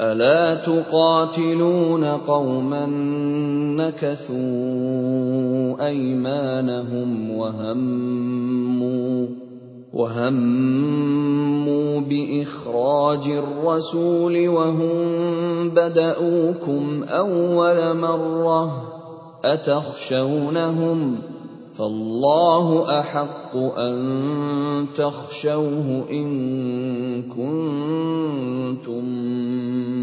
أَلَا تُقَاتِلُونَ قَوْمًا نَكَثُوا أَيْمَانَهُمْ وَهَمُّوا بِإِخْرَاجِ الرَّسُولِ وَهُم بَدَءُوكُمْ أَوَّلَ مَرَّةٍ ۚ أَتَخْشَوْنَهُمْ ۚ فَاللَّهُ أَحَقُّ أَن تَخْشَوْهُ إِن كُنتُم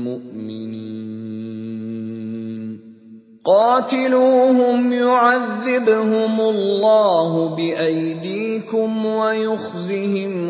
مُّؤْمِنِينَ. قَاتِلُوهُمْ يُعَذِّبْهُمُ اللَّهُ بِأَيْدِيكُمْ وَيُخْزِهِمْ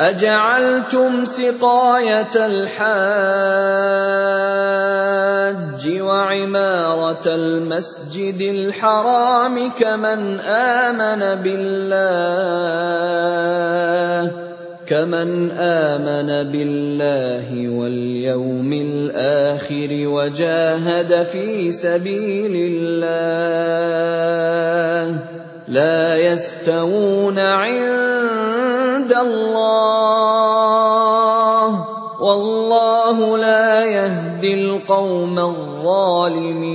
أَجَعَلْتُمْ سِقَايَةَ الْحَاجِّ وَعِمَارَةَ الْمَسْجِدِ الْحَرَامِ كَمَنْ آمَنَ بِاللَّهِ وَالْيَوْمِ الْآخِرِ وَجَاهَدَ فِي سَبِيلِ اللَّهِ ۚ. لَا يَسْتَوُونَ عِندَ اللَّهِ ۗ وَاللَّهُ لَا يَهْدِي الْقَوْمَ الظَّالِمِينَ.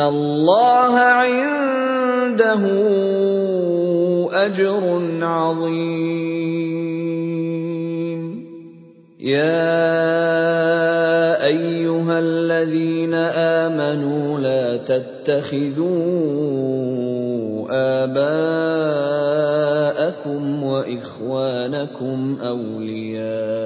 اللَّهَ عِندَهُ أَجْرٌ عَظِيمٌ. يَا أَيُّهَا الَّذِينَ آمَنُوا لَا تَتَّخِذُوا آباءكم وإخوانكم أولياء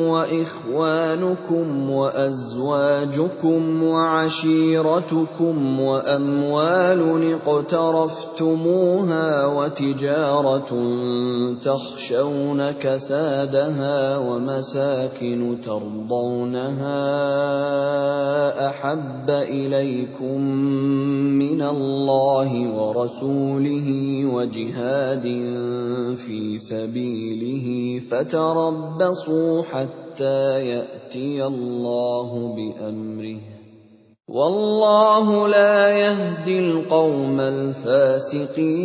وإخوانكم وأزواجكم وعشيرتكم وأموال اقترفتموها وتجارة تخشون كسادها ومساكن ترضونها أحب إليكم من الله ورسوله وجهاد في سبيله فتربصوا حتى يأتي الله بأمره. والله لا يهدي القوم الفاسقين.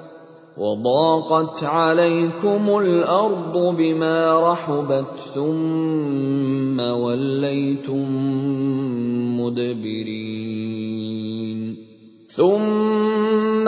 وضاقت عليكم الأرض بما رحبت ثم وليتم مدبرين. ثم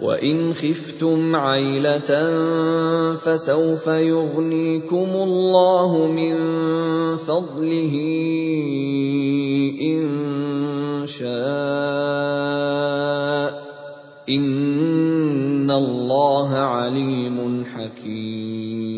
وان خفتم عيله فسوف يغنيكم الله من فضله ان شاء ان الله عليم حكيم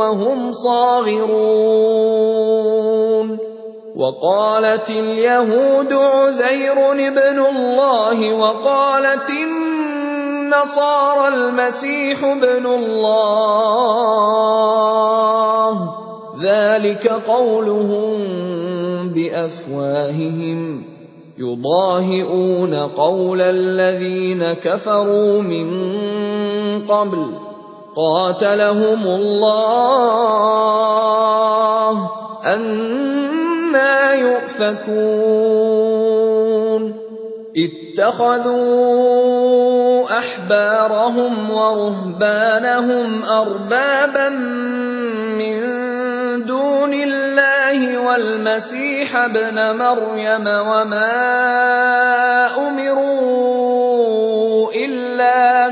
وهم صاغرون. وقالت اليهود عزير ابن الله وقالت النصارى المسيح ابن الله. ذلك قولهم بأفواههم. يضاهئون قول الذين كفروا من قبل. قاتلهم الله أنا يؤفكون. اتخذوا أحبارهم ورهبانهم أربابا من دون الله والمسيح ابن مريم وما أمروا إلا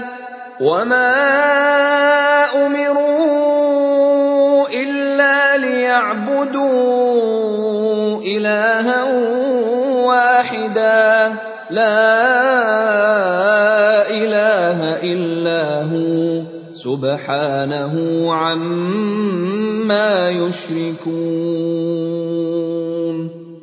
وما أمروا إلا ليعبدوا إلها واحدا. لا إله إلا هو. سبحانه عما يشركون.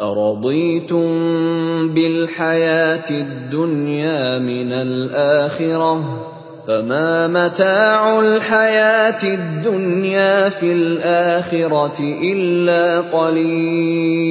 أرضيتم بالحياة الدنيا من الآخرة فما متاع الحياة الدنيا في الآخرة إلا قليل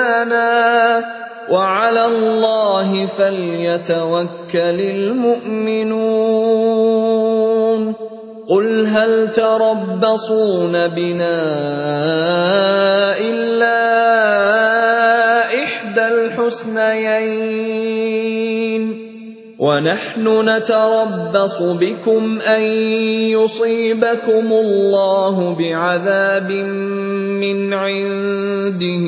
وعلى الله فليتوكل المؤمنون. قل هل تربصون بنا إلا إحدى الحسنيين. ونحن نتربص بكم أن يصيبكم الله بعذاب من عنده.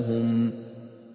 ۚ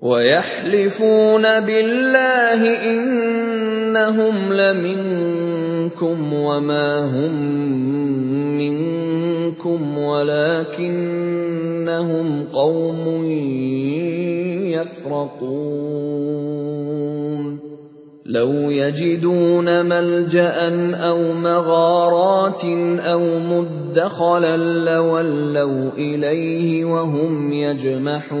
وَيَحْلِفُونَ بِاللَّهِ إِنَّهُمْ لَمِنكُمْ وَمَا هُم مِّنكُمْ وَلَٰكِنَّهُمْ قَوْمٌ يَفْرَقُونَ. لَوْ يَجِدُونَ مَلْجَأً أَوْ مَغَارَاتٍ أَوْ مُدَّخَلًا لَّوَلَّوْا إِلَيْهِ وَهُمْ يَجْمَحُونَ.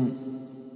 ۚ.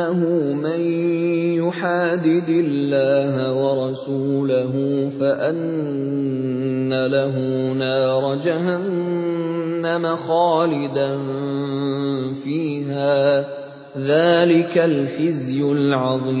أَنَّهُ مَن يُحَادِدِ اللَّهَ وَرَسُولَهُ فَأَنَّ لَهُ نَارَ جَهَنَّمَ خَالِدًا فِيهَا ۚ ذَٰلِكَ الْخِزْيُ الْعَظِيمُ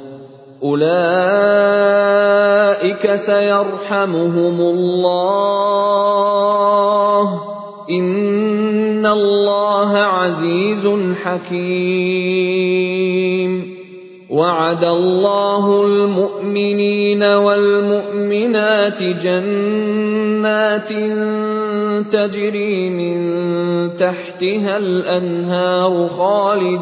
أُولَٰئِكَ سَيَرْحَمُهُمُ اللَّهُ ۗ إِنَّ اللَّهَ عَزِيزٌ حَكِيمٌ. وَعَدَ اللَّهُ الْمُؤْمِنِينَ وَالْمُؤْمِنَاتِ جَنَّاتٍ تَجْرِي مِن تَحْتِهَا الْأَنْهَارُ خَالِدِينَ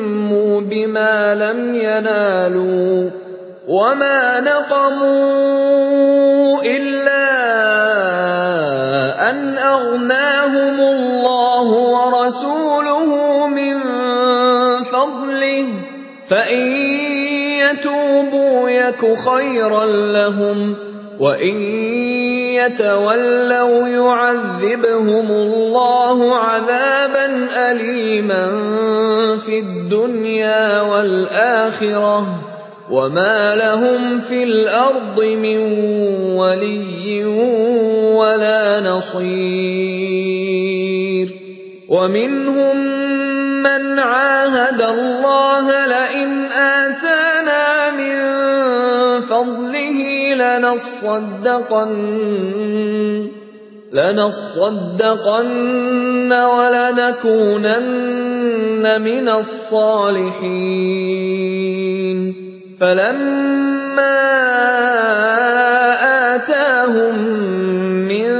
وهموا بما لم ينالوا وما نقموا الا ان اغناهم الله ورسوله من فضله فان يتوبوا يك خيرا لهم وان يتولوا يعذبهم الله عذابا اليما في الدنيا والاخره وما لهم في الأرض من ولي ولا نصير ومنهم من عاهد الله لئن اتانا من فضله لنصدقن لنصدقن ولنكونن من الصالحين. فلما آتاهم من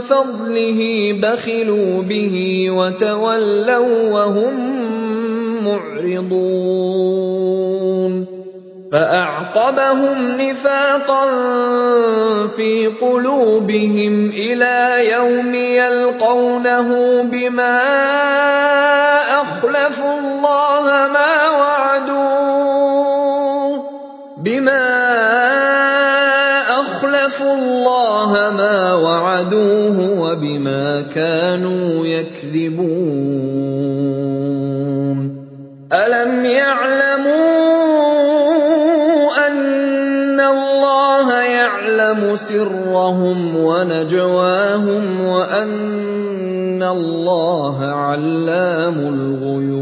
فضله بخلوا به وتولوا وهم معرضون. فأعقبهم نفاقا في قلوبهم إلى يوم يلقونه بما أخلفوا الله ما وعدوه بما أخلفوا الله ما وعدوه وبما كانوا يكذبون. ألم يعلموا يعلم سرهم ونجواهم وأن الله علام الغيوب.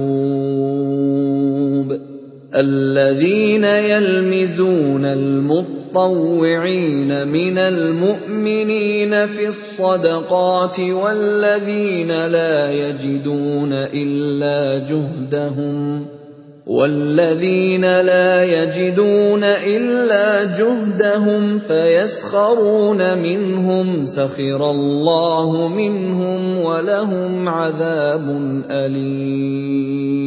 الذين يلمزون المطوعين من المؤمنين في الصدقات والذين لا يجدون إلا جهدهم والذين لا يجدون الا جهدهم فيسخرون منهم سخر الله منهم ولهم عذاب اليم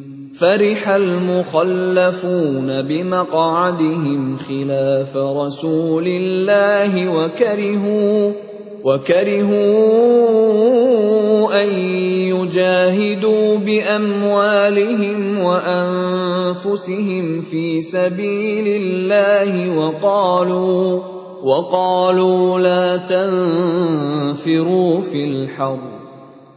فرح المخلفون بمقعدهم خلاف رسول الله وكرهوا وكرهوا أن يجاهدوا بأموالهم وأنفسهم في سبيل الله وقالوا وقالوا لا تنفروا في الحرب.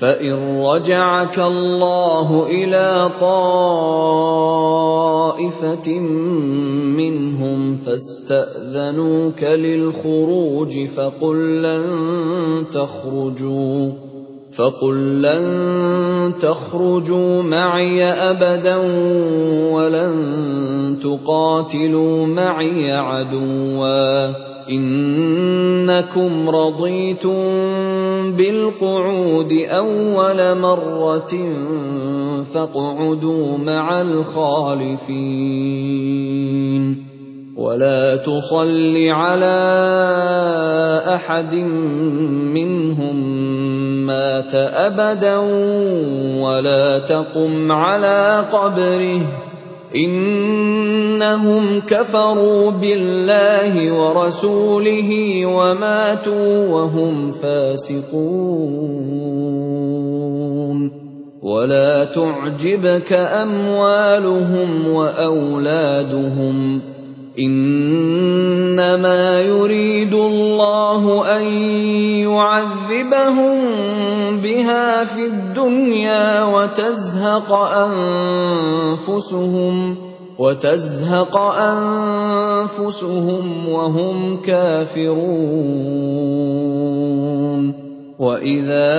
فان رجعك الله إلى طائفه منهم فاستاذنوك للخروج فقل لن تخرجوا فقل لن تخرجوا معي ابدا ولن تقاتلوا معي عدوا إنكم رضيتم بالقعود أول مرة فاقعدوا مع الخالفين. ولا تصل على أحد منهم مات أبدا ولا تقم على قبره. إنهم كفروا بالله ورسوله وماتوا وهم فاسقون. ولا تعجبك أموالهم وأولادهم. إنما يريد الله أن يعذبهم بها في الدنيا وتزهق أنفسهم وتزهق أنفسهم وهم كافرون. وإذا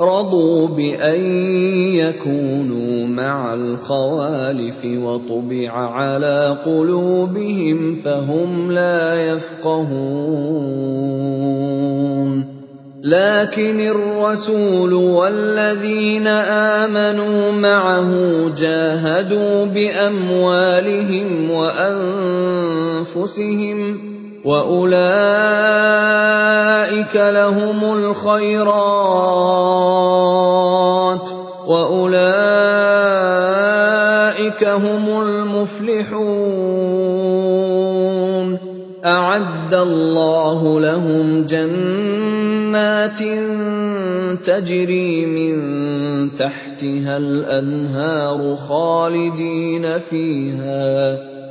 رضوا بان يكونوا مع الخوالف وطبع على قلوبهم فهم لا يفقهون لكن الرسول والذين امنوا معه جاهدوا باموالهم وانفسهم واولئك لهم الخيرات واولئك هم المفلحون اعد الله لهم جنات تجري من تحتها الانهار خالدين فيها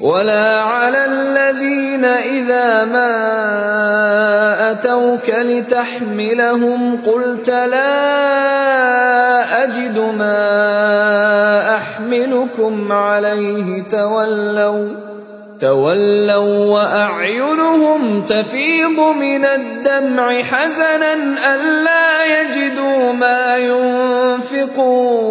ولا على الذين اذا ما اتوك لتحملهم قلت لا اجد ما احملكم عليه تولوا تولوا واعينهم تفيض من الدمع حزنا الا يجدوا ما ينفقون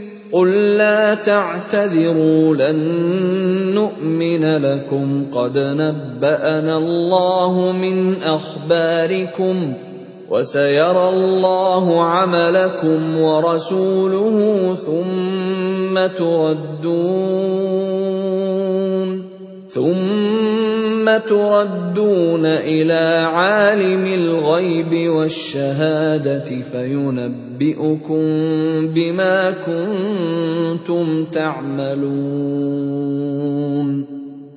قل لا تعتذروا لن نؤمن لكم قد نبانا الله من اخباركم وسيرى الله عملكم ورسوله ثم تردون ثم تردون إلى عالم الغيب والشهادة فينبئكم بما كنتم تعملون.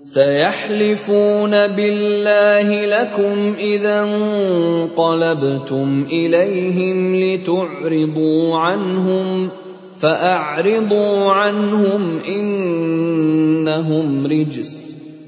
سيحلفون بالله لكم إذا انقلبتم إليهم لتعرضوا عنهم فأعرضوا عنهم إنهم رجس.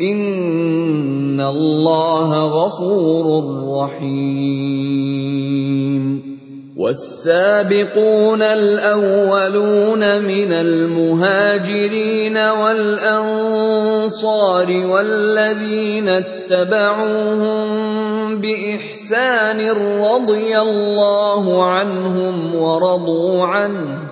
ان الله غفور رحيم والسابقون الاولون من المهاجرين والانصار والذين اتبعوهم باحسان رضي الله عنهم ورضوا عنه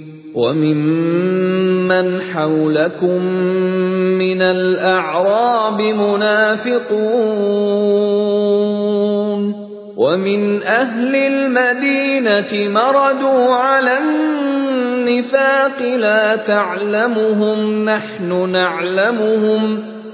وممن حولكم من الأعراب منافقون ومن أهل المدينة مردوا على النفاق لا تعلمهم نحن نعلمهم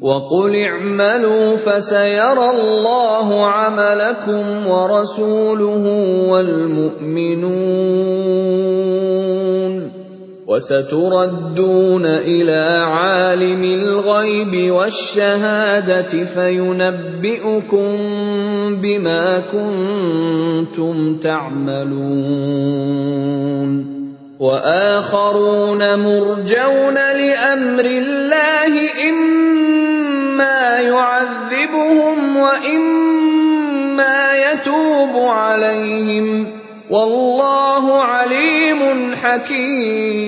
وقل اعملوا فسيرى الله عملكم ورسوله والمؤمنون وستردون إلى عالم الغيب والشهادة فينبئكم بما كنتم تعملون وآخرون مرجون لأمر الله اما يعذبهم واما يتوب عليهم والله عليم حكيم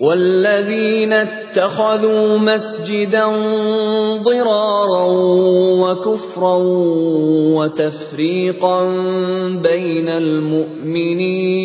والذين اتخذوا مسجدا ضرارا وكفرا وتفريقا بين المؤمنين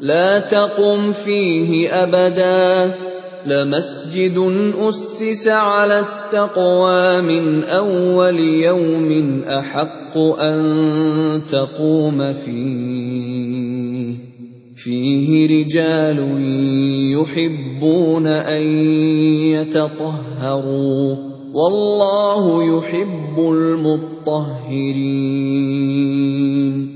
لا تقم فيه أبدا. لمسجد أسس على التقوى من أول يوم أحق أن تقوم فيه. فيه رجال يحبون أن يتطهروا. والله يحب المطهرين.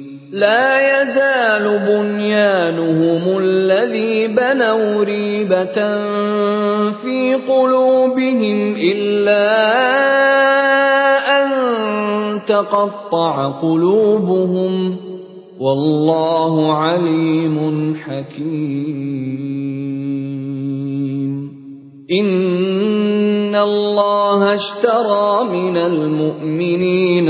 لا يزال بنيانهم الذي بنوا ريبة في قلوبهم إلا أن تقطع قلوبهم والله عليم حكيم. إن الله اشترى من المؤمنين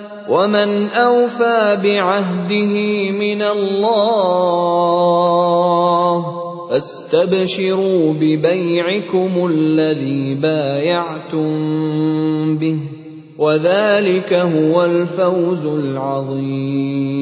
ومن اوفى بعهده من الله فاستبشروا ببيعكم الذي بايعتم به وذلك هو الفوز العظيم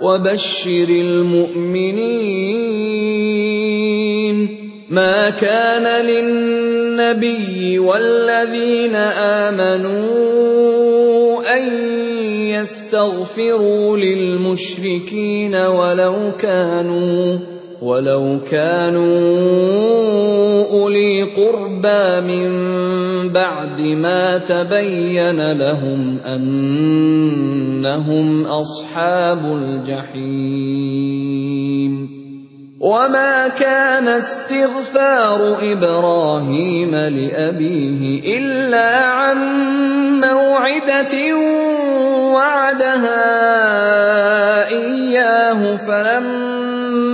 وبشر المؤمنين ما كان للنبي والذين آمنوا أن يستغفروا للمشركين ولو كانوا ولو كانوا اولي قربى من بعد ما تبين لهم انهم اصحاب الجحيم وما كان استغفار إبراهيم لابيه الا عن موعده وعدها اياه فلما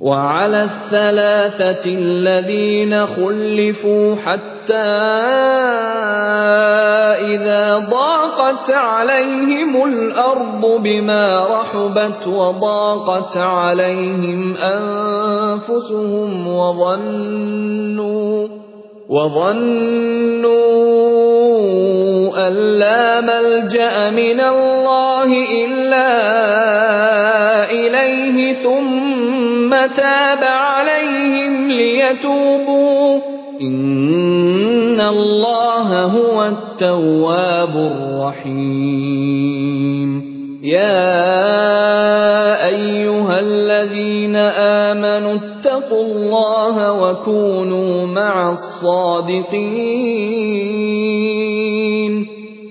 وعلى الثلاثة الذين خلفوا حتى إذا ضاقت عليهم الأرض بما رحبت وضاقت عليهم أنفسهم وظنوا وظنوا أن لا ملجأ من الله إلا إليه ثم تاب عليهم ليتوبوا. إن الله هو التواب الرحيم. يا أيها الذين آمنوا اتقوا الله وكونوا مع الصادقين.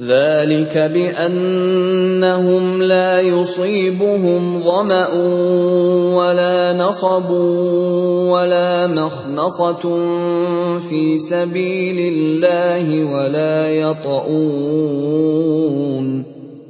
ذلك بأنهم لا يصيبهم ظمأ ولا نصب ولا مخنصة في سبيل الله ولا يطؤون.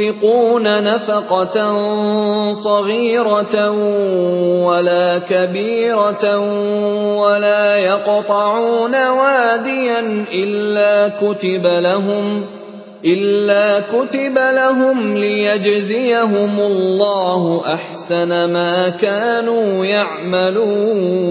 ينفقون نفقة صغيرة ولا كبيرة ولا يقطعون واديا إلا كتب لهم إلا كتب لهم ليجزيهم الله أحسن ما كانوا يعملون.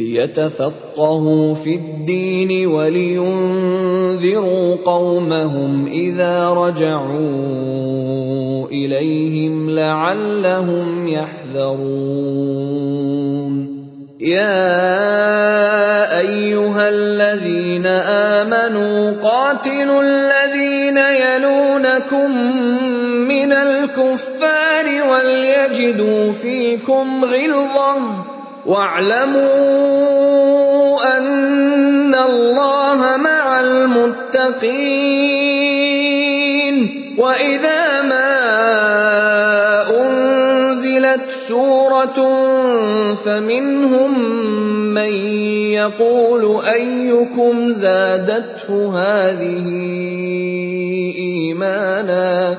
ليتفقهوا في الدين ولينذروا قومهم إذا رجعوا إليهم لعلهم يحذرون. يا أيها الذين آمنوا قاتلوا الذين يلونكم من الكفار وليجدوا فيكم غلظة. واعلموا أن الله مع المتقين. وإذا ما أنزلت سورة فمنهم من يقول أيكم زادته هذه إيمانا